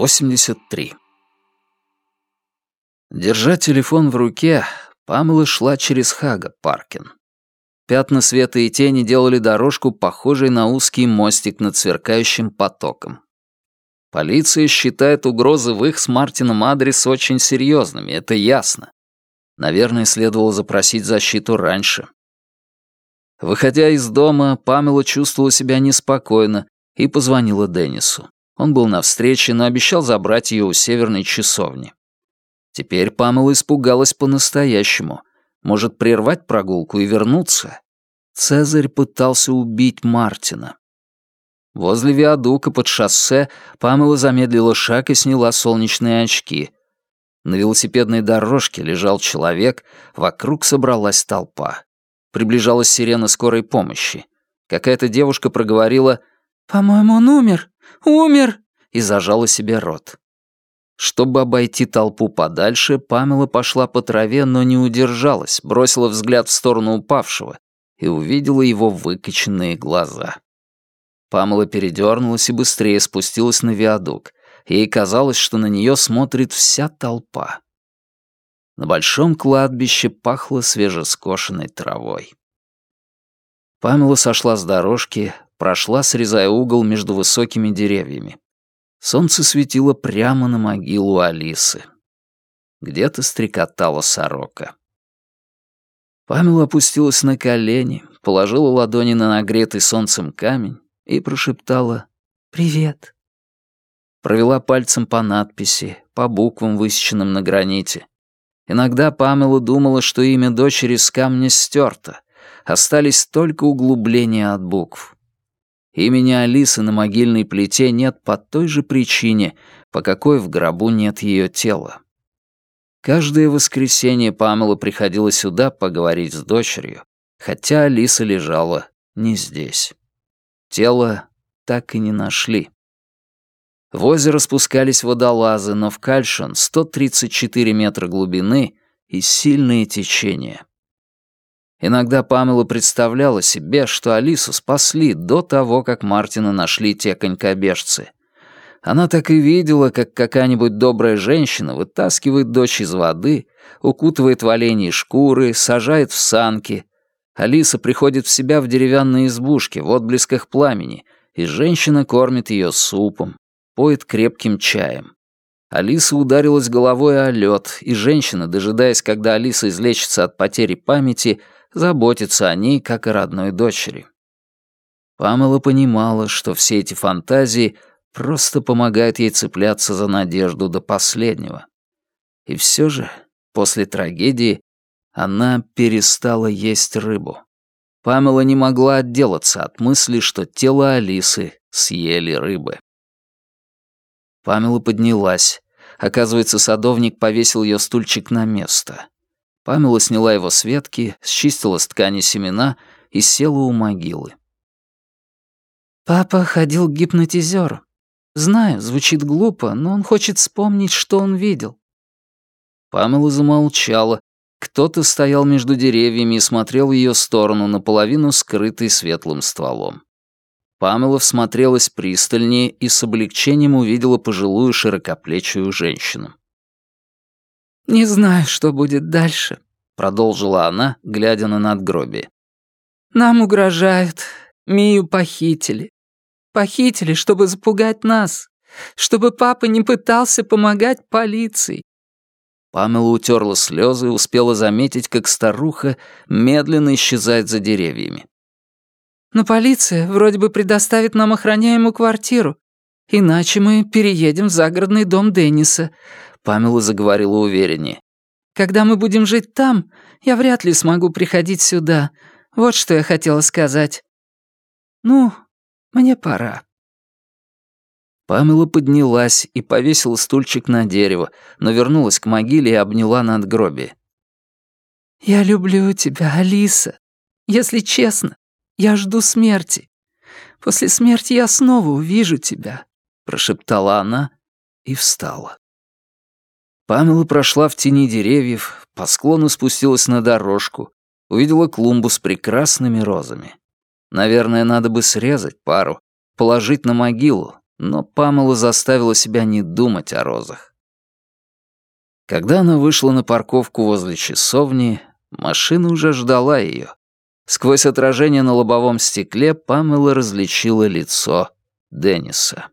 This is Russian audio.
83. Держа телефон в руке, Памела шла через Хага Паркин. Пятна света и тени делали дорожку похожей на узкий мостик над сверкающим потоком. Полиция считает угрозы в их с Мартином адрес очень серьезными, это ясно. Наверное, следовало запросить защиту раньше. Выходя из дома, Памела чувствовала себя неспокойно и позвонила Деннису. Он был на встрече, но обещал забрать ее у северной часовни. Теперь Памела испугалась по-настоящему. Может, прервать прогулку и вернуться? Цезарь пытался убить Мартина. Возле виадука под шоссе Памела замедлила шаг и сняла солнечные очки. На велосипедной дорожке лежал человек, вокруг собралась толпа. Приближалась сирена скорой помощи. Какая-то девушка проговорила «По-моему, он умер! Умер!» и зажала себе рот. Чтобы обойти толпу подальше, Памела пошла по траве, но не удержалась, бросила взгляд в сторону упавшего и увидела его выкоченные глаза. Памела передернулась и быстрее спустилась на виадук. Ей казалось, что на нее смотрит вся толпа. На большом кладбище пахло свежескошенной травой. Памела сошла с дорожки, прошла, срезая угол между высокими деревьями. Солнце светило прямо на могилу Алисы. Где-то стрекотала сорока. Памела опустилась на колени, положила ладони на нагретый солнцем камень и прошептала «Привет». Провела пальцем по надписи, по буквам, высеченным на граните. Иногда Памела думала, что имя дочери с камня стерто, остались только углубления от букв. Имени Алисы на могильной плите нет по той же причине, по какой в гробу нет ее тела. Каждое воскресенье Памела приходила сюда поговорить с дочерью, хотя Алиса лежала не здесь. Тело так и не нашли. В озеро спускались водолазы, но в Кальшон 134 метра глубины и сильные течения. Иногда Памела представляла себе, что Алису спасли до того, как Мартина нашли те конькобежцы. Она так и видела, как какая-нибудь добрая женщина вытаскивает дочь из воды, укутывает в оленьи шкуры, сажает в санки. Алиса приходит в себя в деревянной избушке в отблесках пламени, и женщина кормит ее супом, поет крепким чаем. Алиса ударилась головой о лед, и женщина, дожидаясь, когда Алиса излечится от потери памяти, заботиться о ней, как о родной дочери. Памела понимала, что все эти фантазии просто помогают ей цепляться за надежду до последнего. И все же, после трагедии, она перестала есть рыбу. Памела не могла отделаться от мысли, что тело Алисы съели рыбы. Памела поднялась. Оказывается, садовник повесил ее стульчик на место. Памела сняла его с ветки, счистила с ткани семена и села у могилы. «Папа ходил к гипнотизеру. Знаю, звучит глупо, но он хочет вспомнить, что он видел». Памела замолчала. Кто-то стоял между деревьями и смотрел в ее сторону, наполовину скрытый светлым стволом. Памела всмотрелась пристальнее и с облегчением увидела пожилую широкоплечую женщину. «Не знаю, что будет дальше», — продолжила она, глядя на надгробие. «Нам угрожают. Мию похитили. Похитили, чтобы запугать нас. Чтобы папа не пытался помогать полиции». Памела утерла слезы и успела заметить, как старуха медленно исчезает за деревьями. «Но полиция вроде бы предоставит нам охраняемую квартиру. Иначе мы переедем в загородный дом Денниса. Памела заговорила увереннее. «Когда мы будем жить там, я вряд ли смогу приходить сюда. Вот что я хотела сказать. Ну, мне пора». Памела поднялась и повесила стульчик на дерево, но вернулась к могиле и обняла надгробие. «Я люблю тебя, Алиса. Если честно, я жду смерти. После смерти я снова увижу тебя», — прошептала она и встала. Памела прошла в тени деревьев, по склону спустилась на дорожку, увидела клумбу с прекрасными розами. Наверное, надо бы срезать пару, положить на могилу, но Памела заставила себя не думать о розах. Когда она вышла на парковку возле часовни, машина уже ждала ее. Сквозь отражение на лобовом стекле Памела различила лицо Денниса.